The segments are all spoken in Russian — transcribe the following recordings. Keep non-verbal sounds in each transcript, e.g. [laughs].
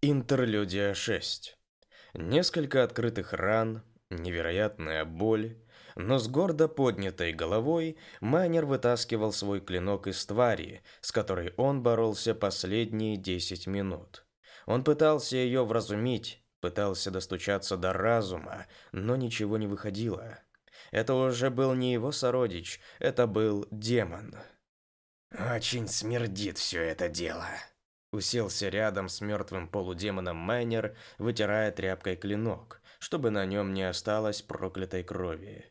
Интерлюдия 6. Несколько открытых ран, невероятная боль, но с гордо поднятой головой майнер вытаскивал свой клинок из твари, с которой он боролся последние 10 минут. Он пытался ее вразумить, пытался достучаться до разума, но ничего не выходило. Это уже был не его сородич, это был демон. «Очень смердит все это дело», Уселся рядом с мертвым полудемоном Майнер, вытирая тряпкой клинок, чтобы на нем не осталось проклятой крови.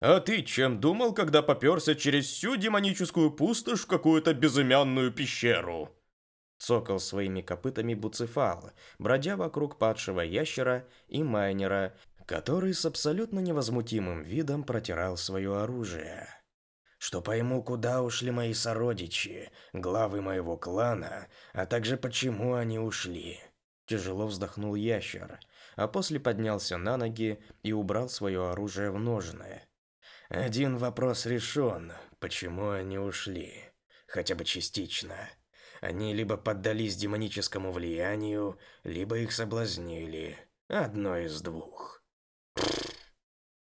«А ты чем думал, когда попёрся через всю демоническую пустошь в какую-то безымянную пещеру?» Цокал своими копытами Буцефал, бродя вокруг падшего ящера и майнера, который с абсолютно невозмутимым видом протирал свое оружие что пойму, куда ушли мои сородичи, главы моего клана, а также почему они ушли. Тяжело вздохнул ящер, а после поднялся на ноги и убрал свое оружие в ножны. Один вопрос решен, почему они ушли, хотя бы частично. Они либо поддались демоническому влиянию, либо их соблазнили. Одно из двух.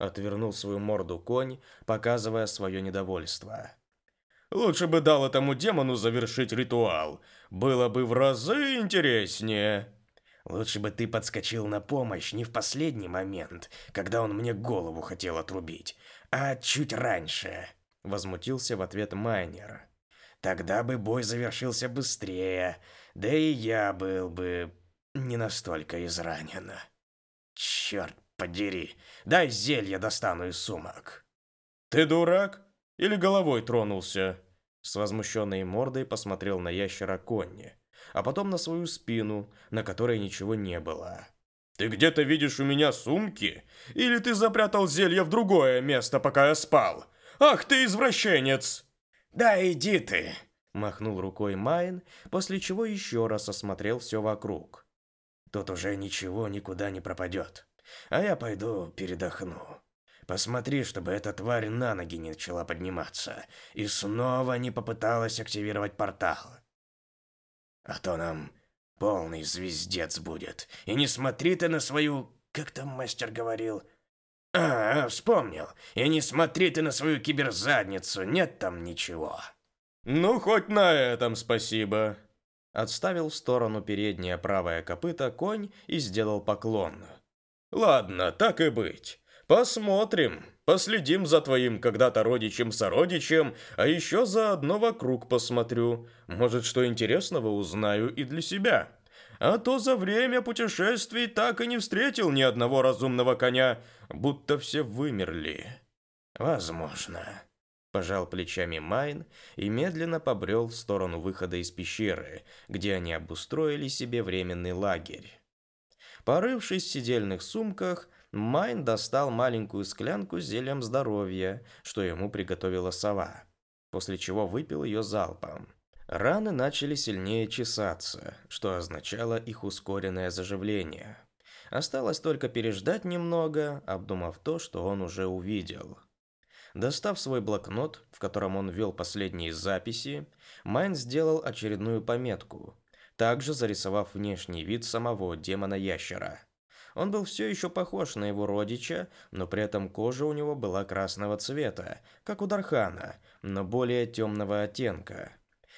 Отвернул свою морду конь, показывая свое недовольство. Лучше бы дал этому демону завершить ритуал. Было бы в разы интереснее. Лучше бы ты подскочил на помощь не в последний момент, когда он мне голову хотел отрубить, а чуть раньше. Возмутился в ответ Майнер. Тогда бы бой завершился быстрее, да и я был бы не настолько изранен. Черт подери. Дай зелье достану из сумок. Ты дурак? Или головой тронулся? С возмущенной мордой посмотрел на ящера Конни, а потом на свою спину, на которой ничего не было. Ты где-то видишь у меня сумки? Или ты запрятал зелье в другое место, пока я спал? Ах ты извращенец! Да иди ты! Махнул рукой Майн, после чего еще раз осмотрел все вокруг. Тут уже ничего никуда не пропадет. А я пойду передохну. Посмотри, чтобы эта тварь на ноги не начала подниматься и снова не попыталась активировать портал. А то нам полный звездец будет. И не смотри ты на свою... Как там мастер говорил? А, вспомнил. И не смотри ты на свою киберзадницу, нет там ничего. Ну, хоть на этом спасибо. Отставил в сторону переднее правое копыто конь и сделал поклон. Ладно, так и быть. Посмотрим. Последим за твоим когда-то родичем-сородичем, а еще заодно вокруг посмотрю. Может, что интересного узнаю и для себя. А то за время путешествий так и не встретил ни одного разумного коня, будто все вымерли. Возможно. Пожал плечами Майн и медленно побрел в сторону выхода из пещеры, где они обустроили себе временный лагерь. Порывшись в сидельных сумках, Майн достал маленькую склянку с зельем здоровья, что ему приготовила сова, после чего выпил ее залпом. Раны начали сильнее чесаться, что означало их ускоренное заживление. Осталось только переждать немного, обдумав то, что он уже увидел. Достав свой блокнот, в котором он вел последние записи, Майн сделал очередную пометку, также зарисовав внешний вид самого демона-ящера. Он был все еще похож на его родича, но при этом кожа у него была красного цвета, как у Дархана, но более темного оттенка.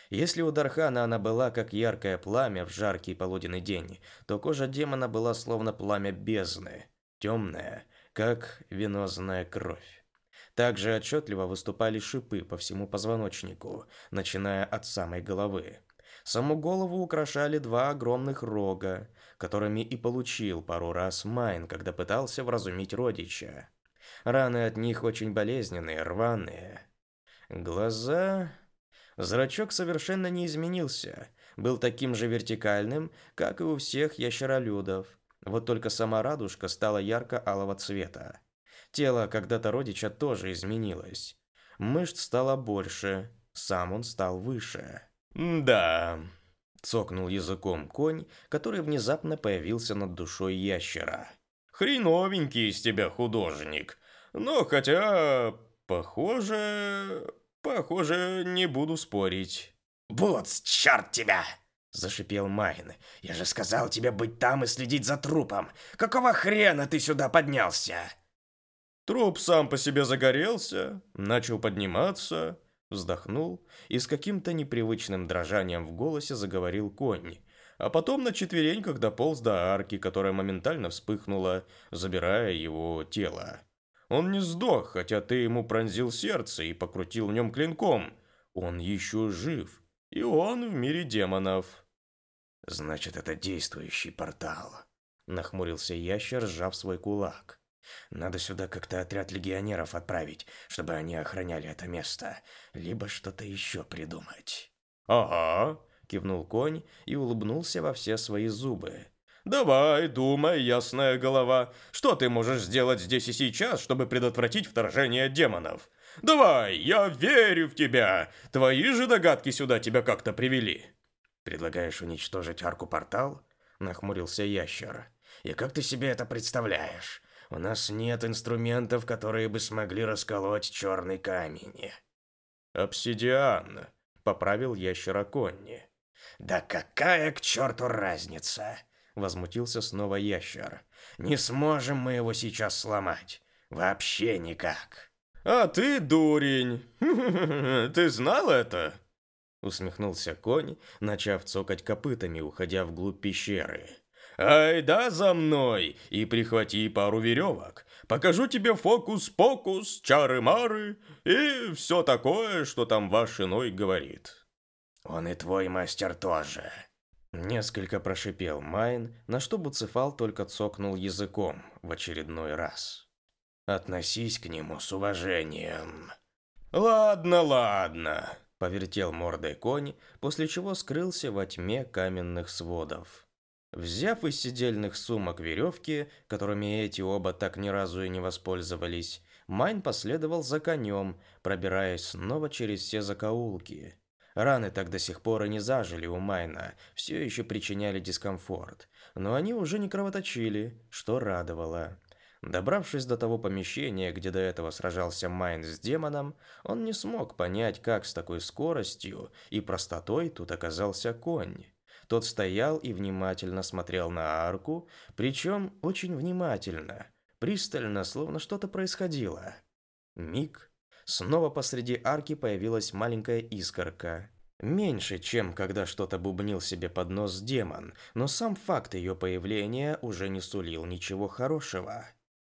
Если у Дархана она была как яркое пламя в жаркий полуденный день, то кожа демона была словно пламя бездны, темная, как венозная кровь. Также отчетливо выступали шипы по всему позвоночнику, начиная от самой головы. Саму голову украшали два огромных рога, которыми и получил пару раз Майн, когда пытался вразумить родича. Раны от них очень болезненные, рваные. Глаза... Зрачок совершенно не изменился, был таким же вертикальным, как и у всех ящеролюдов. Вот только сама радужка стала ярко-алого цвета. Тело когда-то родича тоже изменилось. Мышц стало больше, сам он стал выше. «Да», — цокнул языком конь, который внезапно появился над душой ящера. «Хреновенький из тебя художник. Но хотя, похоже... Похоже, не буду спорить». «Вот, черт тебя!» Зашипел Майн. «Я же сказал тебе быть там и следить за трупом! Какого хрена ты сюда поднялся?» Труп сам по себе загорелся, начал подниматься, вздохнул и с каким-то непривычным дрожанием в голосе заговорил конь, а потом на четвереньках дополз до арки, которая моментально вспыхнула, забирая его тело. Он не сдох, хотя ты ему пронзил сердце и покрутил в нем клинком. Он еще жив, и он в мире демонов. «Значит, это действующий портал», — нахмурился ящер, сжав свой кулак. «Надо сюда как-то отряд легионеров отправить, чтобы они охраняли это место, либо что-то еще придумать». «Ага», — кивнул конь и улыбнулся во все свои зубы. «Давай, думай, ясная голова, что ты можешь сделать здесь и сейчас, чтобы предотвратить вторжение демонов? Давай, я верю в тебя! Твои же догадки сюда тебя как-то привели!» «Предлагаешь уничтожить арку-портал?» – нахмурился ящер. «И как ты себе это представляешь? У нас нет инструментов, которые бы смогли расколоть черный камень». «Обсидиан», – поправил ящера Конни. «Да какая к черту разница?» – возмутился снова ящер. «Не сможем мы его сейчас сломать. Вообще никак». «А ты дурень! [laughs] Ты знал это?» Усмехнулся конь, начав цокать копытами, уходя вглубь пещеры. «Ай да за мной и прихвати пару веревок. Покажу тебе фокус-покус, чары-мары и все такое, что там ваш иной говорит». «Он и твой мастер тоже», Несколько прошипел Майн, на что Буцефал только цокнул языком в очередной раз. «Относись к нему с уважением». «Ладно, ладно», Повертел мордой конь, после чего скрылся во тьме каменных сводов. Взяв из сидельных сумок веревки, которыми эти оба так ни разу и не воспользовались, Майн последовал за конем, пробираясь снова через все закоулки. Раны так до сих пор и не зажили у Майна, все еще причиняли дискомфорт, но они уже не кровоточили, что радовало. Добравшись до того помещения, где до этого сражался Майн с демоном, он не смог понять, как с такой скоростью и простотой тут оказался конь. Тот стоял и внимательно смотрел на арку, причем очень внимательно, пристально, словно что-то происходило. Миг. Снова посреди арки появилась маленькая искорка. Меньше, чем когда что-то бубнил себе под нос демон, но сам факт ее появления уже не сулил ничего хорошего.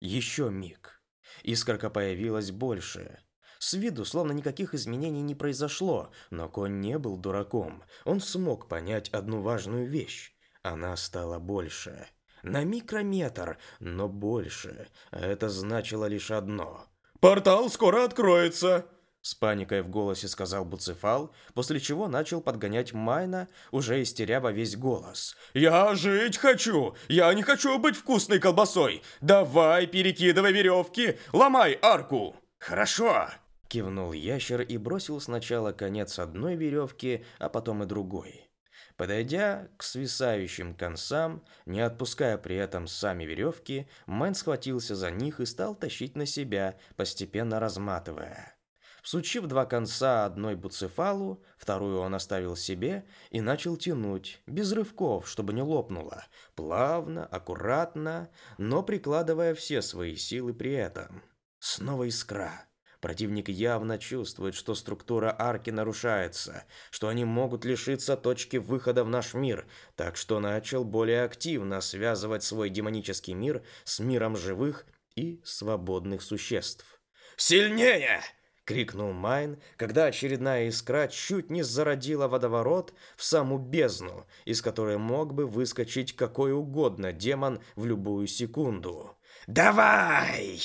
Еще миг. Искорка появилась больше. С виду словно никаких изменений не произошло, но конь не был дураком. Он смог понять одну важную вещь. Она стала больше. На микрометр, но больше. А это значило лишь одно. «Портал скоро откроется!» С паникой в голосе сказал Буцефал, после чего начал подгонять Майна, уже истеря во весь голос. «Я жить хочу! Я не хочу быть вкусной колбасой! Давай, перекидывай веревки, ломай арку!» «Хорошо!» Кивнул ящер и бросил сначала конец одной веревки, а потом и другой. Подойдя к свисающим концам, не отпуская при этом сами веревки, Майн схватился за них и стал тащить на себя, постепенно разматывая. Всучив два конца одной буцефалу, вторую он оставил себе и начал тянуть, без рывков, чтобы не лопнуло, плавно, аккуратно, но прикладывая все свои силы при этом. Снова искра. Противник явно чувствует, что структура арки нарушается, что они могут лишиться точки выхода в наш мир, так что начал более активно связывать свой демонический мир с миром живых и свободных существ. «Сильнее!» крикнул Майн, когда очередная искра чуть не зародила водоворот в саму бездну, из которой мог бы выскочить какой угодно демон в любую секунду. «Давай!»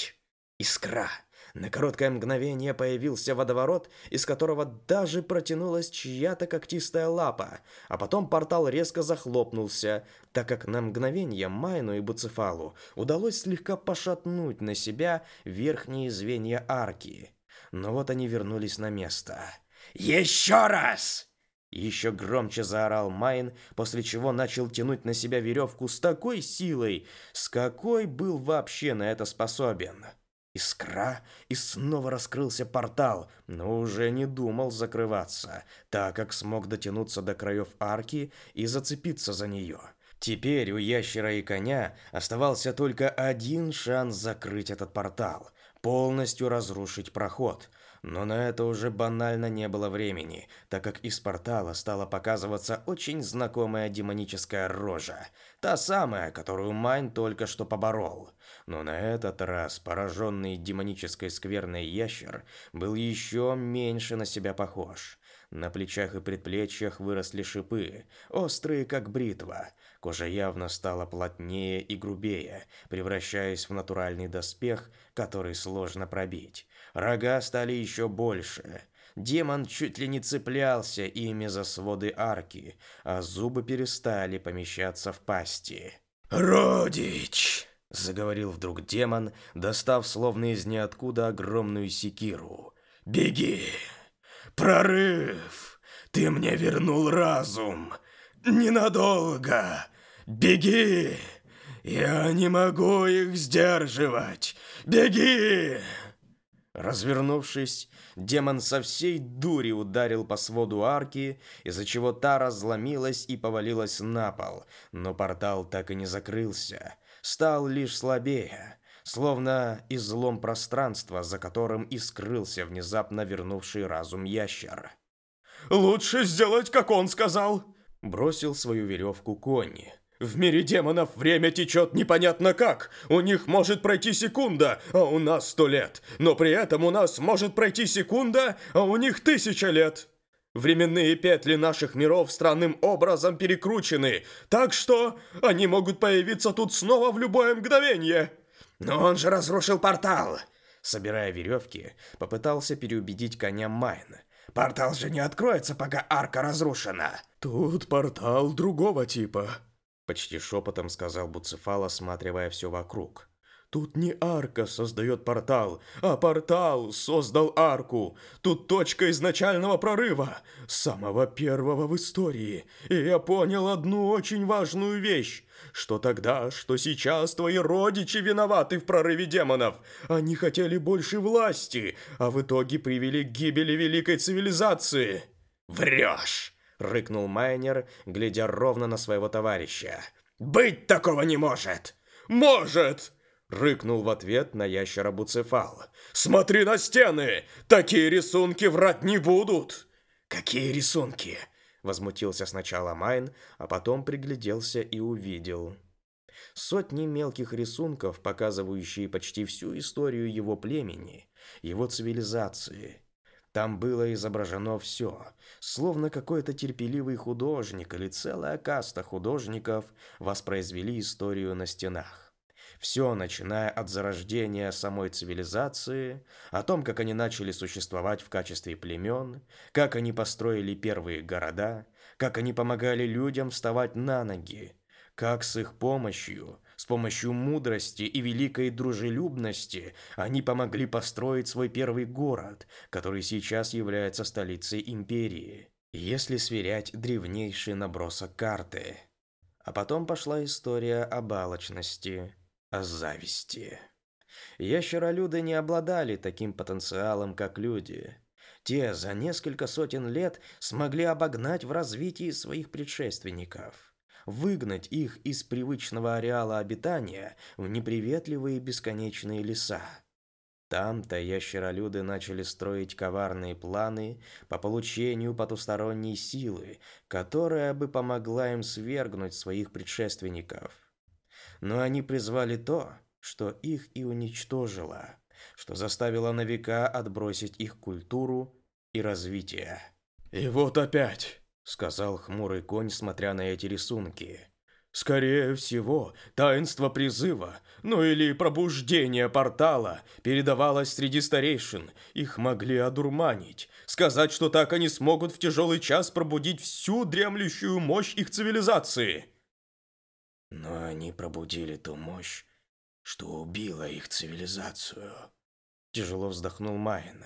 Искра. На короткое мгновение появился водоворот, из которого даже протянулась чья-то когтистая лапа, а потом портал резко захлопнулся, так как на мгновение Майну и Буцефалу удалось слегка пошатнуть на себя верхние звенья арки. Но вот они вернулись на место. «Еще раз!» Еще громче заорал Майн, после чего начал тянуть на себя веревку с такой силой, с какой был вообще на это способен. Искра, и снова раскрылся портал, но уже не думал закрываться, так как смог дотянуться до краев арки и зацепиться за нее. Теперь у ящера и коня оставался только один шанс закрыть этот портал, полностью разрушить проход – но на это уже банально не было времени, так как из портала стала показываться очень знакомая демоническая рожа. Та самая, которую Майн только что поборол. Но на этот раз пораженный демонической скверной ящер был еще меньше на себя похож. На плечах и предплечьях выросли шипы, острые как бритва. Кожа явно стала плотнее и грубее, превращаясь в натуральный доспех, который сложно пробить. Рога стали еще больше. Демон чуть ли не цеплялся ими за своды арки, а зубы перестали помещаться в пасти. «Родич!» — заговорил вдруг демон, достав словно из ниоткуда огромную секиру. «Беги! Прорыв! Ты мне вернул разум! Ненадолго! Беги! Я не могу их сдерживать! Беги!» Развернувшись, демон со всей дури ударил по своду арки, из-за чего та разломилась и повалилась на пол, но портал так и не закрылся, стал лишь слабее, словно излом пространства, за которым и скрылся внезапно вернувший разум ящер. «Лучше сделать, как он сказал!» Бросил свою веревку Конни. В мире демонов время течет непонятно как. У них может пройти секунда, а у нас сто лет. Но при этом у нас может пройти секунда, а у них тысяча лет. Временные петли наших миров странным образом перекручены, так что они могут появиться тут снова в любое мгновение. Но он же разрушил портал. Собирая веревки, попытался переубедить коня Майн. Портал же не откроется, пока арка разрушена. Тут портал другого типа. Почти шепотом сказал Буцефал, осматривая все вокруг. Тут не арка создает портал, а портал создал арку. Тут точка изначального прорыва, самого первого в истории. И я понял одну очень важную вещь, что тогда, что сейчас твои родичи виноваты в прорыве демонов. Они хотели больше власти, а в итоге привели к гибели великой цивилизации. Врешь! рыкнул Майнер, глядя ровно на своего товарища. «Быть такого не может!» «Может!» — рыкнул в ответ на ящера Буцефал. «Смотри на стены! Такие рисунки врать не будут!» «Какие рисунки?» — возмутился сначала Майн, а потом пригляделся и увидел. Сотни мелких рисунков, показывающие почти всю историю его племени, его цивилизации — там было изображено все, словно какой-то терпеливый художник или целая каста художников воспроизвели историю на стенах. Все, начиная от зарождения самой цивилизации, о том, как они начали существовать в качестве племен, как они построили первые города, как они помогали людям вставать на ноги, как с их помощью с помощью мудрости и великой дружелюбности они помогли построить свой первый город, который сейчас является столицей империи, если сверять древнейший набросок карты. А потом пошла история о балочности, зависти. Ящеролюды не обладали таким потенциалом, как люди. Те за несколько сотен лет смогли обогнать в развитии своих предшественников выгнать их из привычного ареала обитания в неприветливые бесконечные леса. Там-то ящеролюды начали строить коварные планы по получению потусторонней силы, которая бы помогла им свергнуть своих предшественников. Но они призвали то, что их и уничтожило, что заставило на века отбросить их культуру и развитие. «И вот опять!» сказал хмурый конь, смотря на эти рисунки. Скорее всего, таинство призыва, ну или пробуждение портала, передавалось среди старейшин. Их могли одурманить, сказать, что так они смогут в тяжелый час пробудить всю дремлющую мощь их цивилизации. Но они пробудили ту мощь, что убила их цивилизацию. Тяжело вздохнул Майен.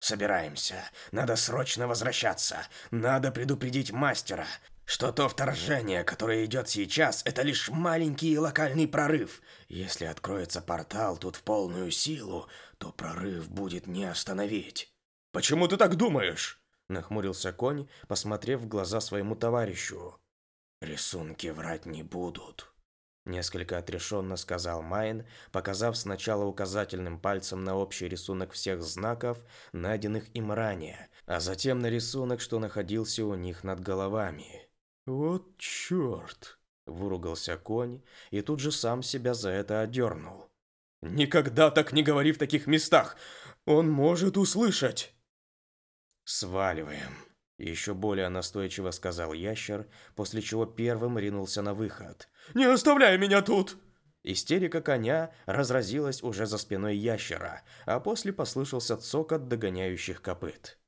Собираемся. Надо срочно возвращаться. Надо предупредить мастера. что то вторжение, которое идет сейчас, это лишь маленький локальный прорыв. Если откроется портал тут в полную силу, то прорыв будет не остановить. «Почему ты так думаешь?» Нахмурился конь, посмотрев в глаза своему товарищу. «Рисунки врать не будут», — несколько отрешенно сказал Майн, показав сначала указательным пальцем на общий рисунок всех знаков, найденных им ранее, а затем на рисунок, что находился у них над головами. «Вот черт!» – выругался конь и тут же сам себя за это одернул. «Никогда так не говори в таких местах! Он может услышать!» «Сваливаем!» – еще более настойчиво сказал ящер, после чего первым ринулся на выход. «Не оставляй меня тут!» Истерика коня разразилась уже за спиной ящера, а после послышался цокот догоняющих копыт.